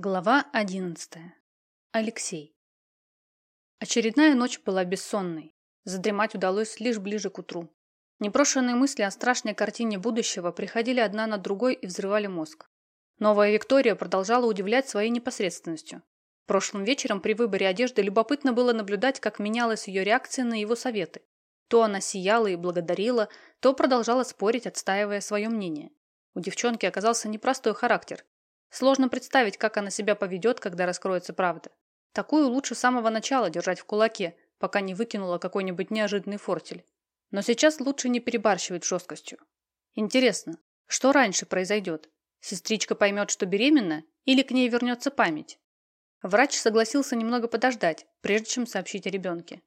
Глава одиннадцатая. Алексей. Очередная ночь была бессонной. Задремать удалось лишь ближе к утру. Непрошенные мысли о страшной картине будущего приходили одна на другой и взрывали мозг. Новая Виктория продолжала удивлять своей непосредственностью. Прошлым вечером при выборе одежды любопытно было наблюдать, как менялась ее реакция на его советы. То она сияла и благодарила, то продолжала спорить, отстаивая свое мнение. У девчонки оказался непростой характер, Сложно представить, как она себя поведет, когда раскроется правда. Такую лучше с самого начала держать в кулаке, пока не выкинула какой-нибудь неожиданный фортель. Но сейчас лучше не перебарщивать жесткостью. Интересно, что раньше произойдет? Сестричка поймет, что беременна, или к ней вернется память? Врач согласился немного подождать, прежде чем сообщить о ребенке.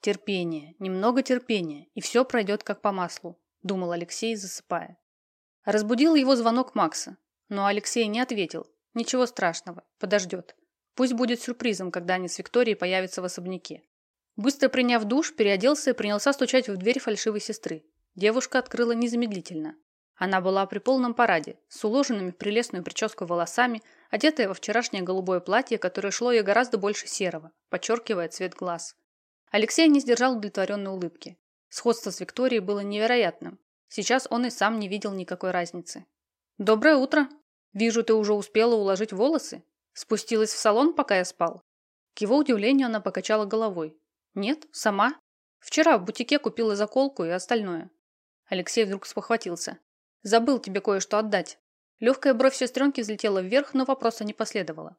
Терпение, немного терпения, и все пройдет как по маслу, думал Алексей, засыпая. Разбудил его звонок Макса. Но Алексей не ответил. Ничего страшного, подождет. Пусть будет сюрпризом, когда они с Викторией появятся в особняке. Быстро приняв душ, переоделся и принялся стучать в дверь фальшивой сестры. Девушка открыла незамедлительно. Она была при полном параде, с уложенными в прелестную прическу волосами, одетая во вчерашнее голубое платье, которое шло ей гораздо больше серого, подчеркивая цвет глаз. Алексей не сдержал удовлетворенной улыбки. Сходство с Викторией было невероятным. Сейчас он и сам не видел никакой разницы. «Доброе утро!» «Вижу, ты уже успела уложить волосы? Спустилась в салон, пока я спал?» К его удивлению она покачала головой. «Нет, сама. Вчера в бутике купила заколку и остальное». Алексей вдруг спохватился. «Забыл тебе кое-что отдать». Легкая бровь сестренки взлетела вверх, но вопроса не последовало.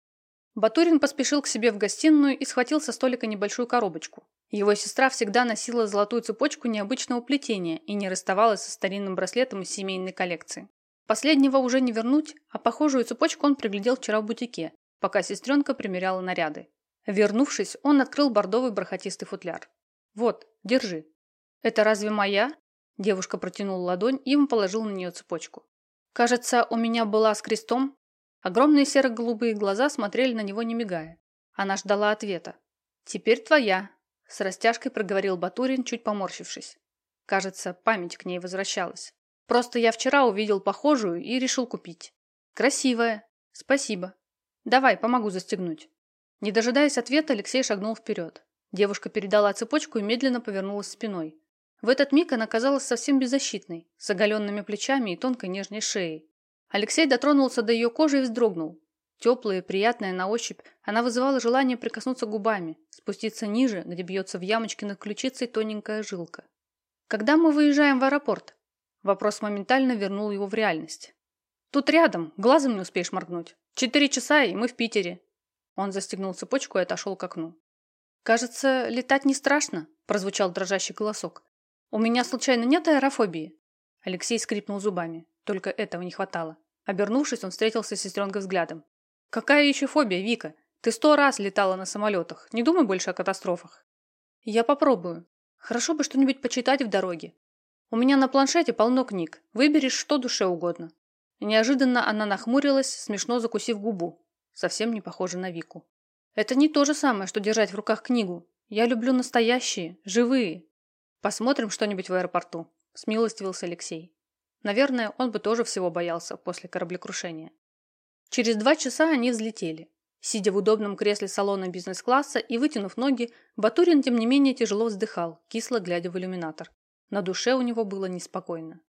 Батурин поспешил к себе в гостиную и схватил со столика небольшую коробочку. Его сестра всегда носила золотую цепочку необычного плетения и не расставалась со старинным браслетом из семейной коллекции. Последнего уже не вернуть, а похожую цепочку он приглядел вчера в бутике, пока сестренка примеряла наряды. Вернувшись, он открыл бордовый бархатистый футляр. «Вот, держи». «Это разве моя?» Девушка протянула ладонь и ему положил на нее цепочку. «Кажется, у меня была с крестом». Огромные серо-голубые глаза смотрели на него, не мигая. Она ждала ответа. «Теперь твоя», – с растяжкой проговорил Батурин, чуть поморщившись. Кажется, память к ней возвращалась. Просто я вчера увидел похожую и решил купить. Красивая. Спасибо. Давай, помогу застегнуть. Не дожидаясь ответа, Алексей шагнул вперед. Девушка передала цепочку и медленно повернулась спиной. В этот миг она казалась совсем беззащитной, с оголенными плечами и тонкой нежной шеей. Алексей дотронулся до ее кожи и вздрогнул. Теплая приятная на ощупь, она вызывала желание прикоснуться губами, спуститься ниже, где бьется в ямочке над ключицей тоненькая жилка. «Когда мы выезжаем в аэропорт?» Вопрос моментально вернул его в реальность. «Тут рядом, глазом не успеешь моргнуть. Четыре часа, и мы в Питере». Он застегнул цепочку и отошел к окну. «Кажется, летать не страшно», – прозвучал дрожащий голосок. «У меня случайно нет аэрофобии?» Алексей скрипнул зубами. Только этого не хватало. Обернувшись, он встретился с сестренкой взглядом. «Какая еще фобия, Вика? Ты сто раз летала на самолетах. Не думай больше о катастрофах». «Я попробую. Хорошо бы что-нибудь почитать в дороге. У меня на планшете полно книг. Выберешь что душе угодно. Неожиданно она нахмурилась, смешно закусив губу. Совсем не похоже на Вику. Это не то же самое, что держать в руках книгу. Я люблю настоящие, живые. Посмотрим что-нибудь в аэропорту. Смилостивился Алексей. Наверное, он бы тоже всего боялся после кораблекрушения. Через два часа они взлетели. Сидя в удобном кресле салона бизнес-класса и вытянув ноги, Батурин, тем не менее, тяжело вздыхал, кисло глядя в иллюминатор. На душе у него было неспокойно.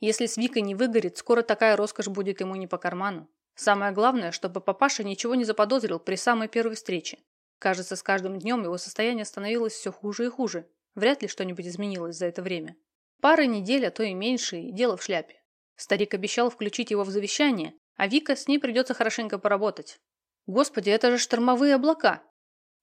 Если с Викой не выгорит, скоро такая роскошь будет ему не по карману. Самое главное, чтобы папаша ничего не заподозрил при самой первой встрече. Кажется, с каждым днем его состояние становилось все хуже и хуже. Вряд ли что-нибудь изменилось за это время. Пара недель, а то и меньше, и дело в шляпе. Старик обещал включить его в завещание, а Вика с ней придется хорошенько поработать. Господи, это же штормовые облака!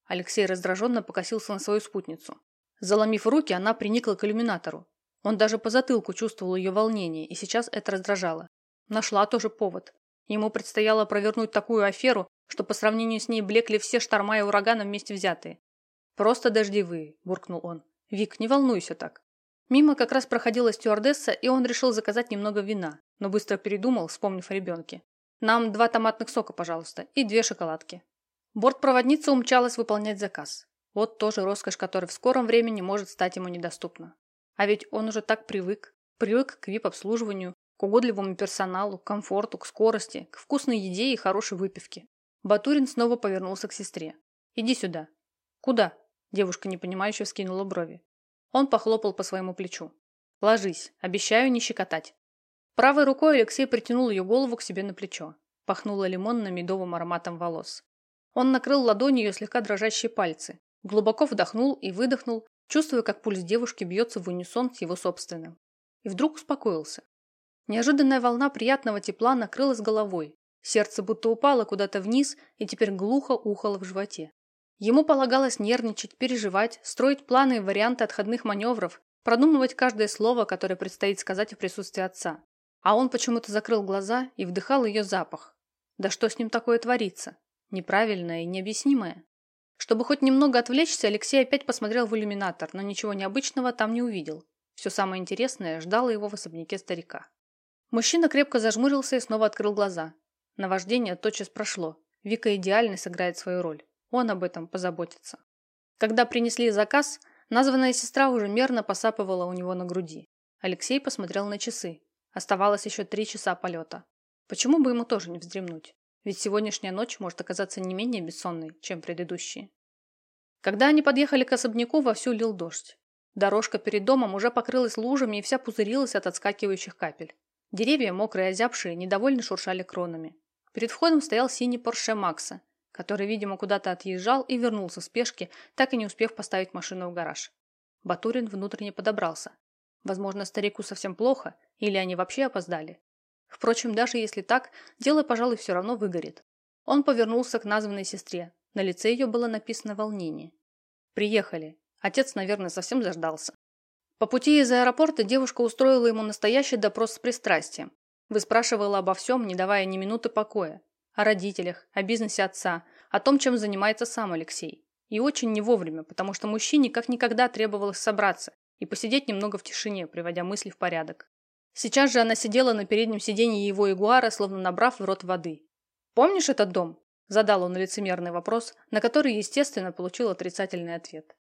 Алексей раздраженно покосился на свою спутницу. Заломив руки, она приникла к иллюминатору. Он даже по затылку чувствовал ее волнение, и сейчас это раздражало. Нашла тоже повод. Ему предстояло провернуть такую аферу, что по сравнению с ней блекли все шторма и ураганы вместе взятые. «Просто дождевые», – буркнул он. «Вик, не волнуйся так». Мимо как раз проходила стюардесса, и он решил заказать немного вина, но быстро передумал, вспомнив о ребенке. «Нам два томатных сока, пожалуйста, и две шоколадки». Бортпроводница умчалась выполнять заказ. Вот тоже роскошь, которая в скором времени может стать ему недоступна. А ведь он уже так привык. Привык к вип-обслуживанию, к угодливому персоналу, к комфорту, к скорости, к вкусной еде и хорошей выпивке. Батурин снова повернулся к сестре. «Иди сюда». «Куда?» Девушка непонимающе вскинула брови. Он похлопал по своему плечу. «Ложись. Обещаю не щекотать». Правой рукой Алексей притянул ее голову к себе на плечо. Пахнуло лимонно-медовым ароматом волос. Он накрыл ладонью ее слегка дрожащие пальцы. Глубоко вдохнул и выдохнул, чувствуя, как пульс девушки бьется в унисон с его собственным. И вдруг успокоился. Неожиданная волна приятного тепла накрылась головой. Сердце будто упало куда-то вниз и теперь глухо ухало в животе. Ему полагалось нервничать, переживать, строить планы и варианты отходных маневров, продумывать каждое слово, которое предстоит сказать в присутствии отца. А он почему-то закрыл глаза и вдыхал ее запах. Да что с ним такое творится? Неправильное и необъяснимое. Чтобы хоть немного отвлечься, Алексей опять посмотрел в иллюминатор, но ничего необычного там не увидел. Все самое интересное ждало его в особняке старика. Мужчина крепко зажмурился и снова открыл глаза. Наваждение тотчас прошло. Вика идеально сыграет свою роль. Он об этом позаботится. Когда принесли заказ, названная сестра уже мерно посапывала у него на груди. Алексей посмотрел на часы. Оставалось еще три часа полета. Почему бы ему тоже не вздремнуть? Ведь сегодняшняя ночь может оказаться не менее бессонной, чем предыдущие. Когда они подъехали к особняку, вовсю лил дождь. Дорожка перед домом уже покрылась лужами и вся пузырилась от отскакивающих капель. Деревья, мокрые, озябшие, недовольно шуршали кронами. Перед входом стоял синий Порше Макса, который, видимо, куда-то отъезжал и вернулся в спешке, так и не успев поставить машину в гараж. Батурин внутренне подобрался. Возможно, старику совсем плохо, или они вообще опоздали. Впрочем, даже если так, дело, пожалуй, все равно выгорит. Он повернулся к названной сестре. На лице ее было написано волнение. «Приехали. Отец, наверное, совсем заждался». По пути из аэропорта девушка устроила ему настоящий допрос с пристрастием. Выспрашивала обо всем, не давая ни минуты покоя. О родителях, о бизнесе отца, о том, чем занимается сам Алексей. И очень не вовремя, потому что мужчине как никогда требовалось собраться и посидеть немного в тишине, приводя мысли в порядок. Сейчас же она сидела на переднем сиденье его ягуара, словно набрав в рот воды. «Помнишь этот дом?» – задал он лицемерный вопрос, на который, естественно, получил отрицательный ответ.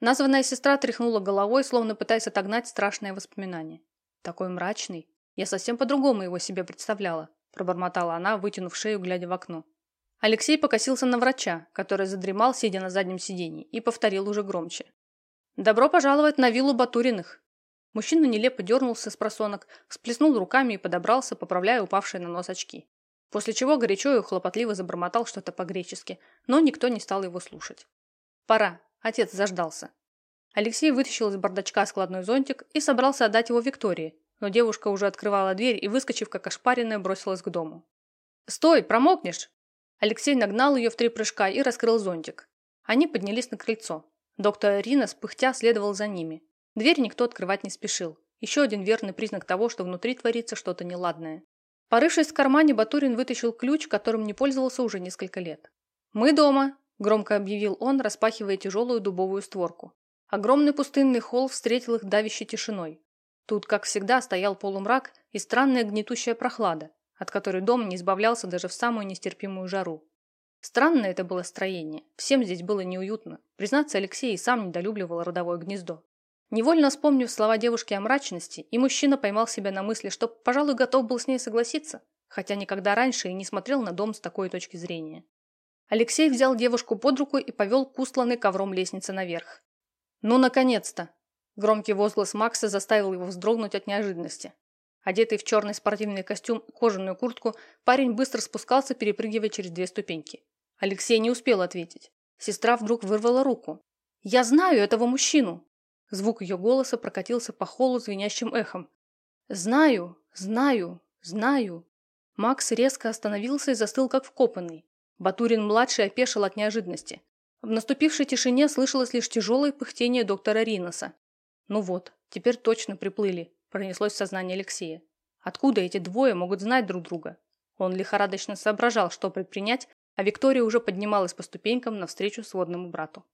Названная сестра тряхнула головой, словно пытаясь отогнать страшное воспоминание. «Такой мрачный. Я совсем по-другому его себе представляла», – пробормотала она, вытянув шею, глядя в окно. Алексей покосился на врача, который задремал, сидя на заднем сиденье, и повторил уже громче. «Добро пожаловать на виллу Батуриных!» Мужчина нелепо дернулся с просонок, всплеснул руками и подобрался, поправляя упавшие на нос очки. После чего горячо и хлопотливо забормотал что-то по-гречески, но никто не стал его слушать. «Пора!» Отец заждался. Алексей вытащил из бардачка складной зонтик и собрался отдать его Виктории, но девушка уже открывала дверь и, выскочив как ошпаренная, бросилась к дому. «Стой, промокнешь!» Алексей нагнал ее в три прыжка и раскрыл зонтик. Они поднялись на крыльцо. Доктор Рина спыхтя следовал за ними. Дверь никто открывать не спешил. Еще один верный признак того, что внутри творится что-то неладное. Порывшись в кармане, Батурин вытащил ключ, которым не пользовался уже несколько лет. «Мы дома!» – громко объявил он, распахивая тяжелую дубовую створку. Огромный пустынный холл встретил их давящей тишиной. Тут, как всегда, стоял полумрак и странная гнетущая прохлада, от которой дом не избавлялся даже в самую нестерпимую жару. Странное это было строение. Всем здесь было неуютно. Признаться, Алексей и сам недолюбливал родовое гнездо. Невольно вспомнив слова девушки о мрачности, и мужчина поймал себя на мысли, что, пожалуй, готов был с ней согласиться, хотя никогда раньше и не смотрел на дом с такой точки зрения. Алексей взял девушку под руку и повел к устланной ковром лестнице наверх. «Ну, наконец-то!» Громкий возглас Макса заставил его вздрогнуть от неожиданности. Одетый в черный спортивный костюм и кожаную куртку, парень быстро спускался, перепрыгивая через две ступеньки. Алексей не успел ответить. Сестра вдруг вырвала руку. «Я знаю этого мужчину!» Звук ее голоса прокатился по холлу звенящим эхом. «Знаю, знаю, знаю!» Макс резко остановился и застыл, как вкопанный. Батурин-младший опешил от неожиданности. В наступившей тишине слышалось лишь тяжелое пыхтение доктора Риноса. «Ну вот, теперь точно приплыли», – пронеслось в сознании Алексея. «Откуда эти двое могут знать друг друга?» Он лихорадочно соображал, что предпринять, а Виктория уже поднималась по ступенькам навстречу сводному брату.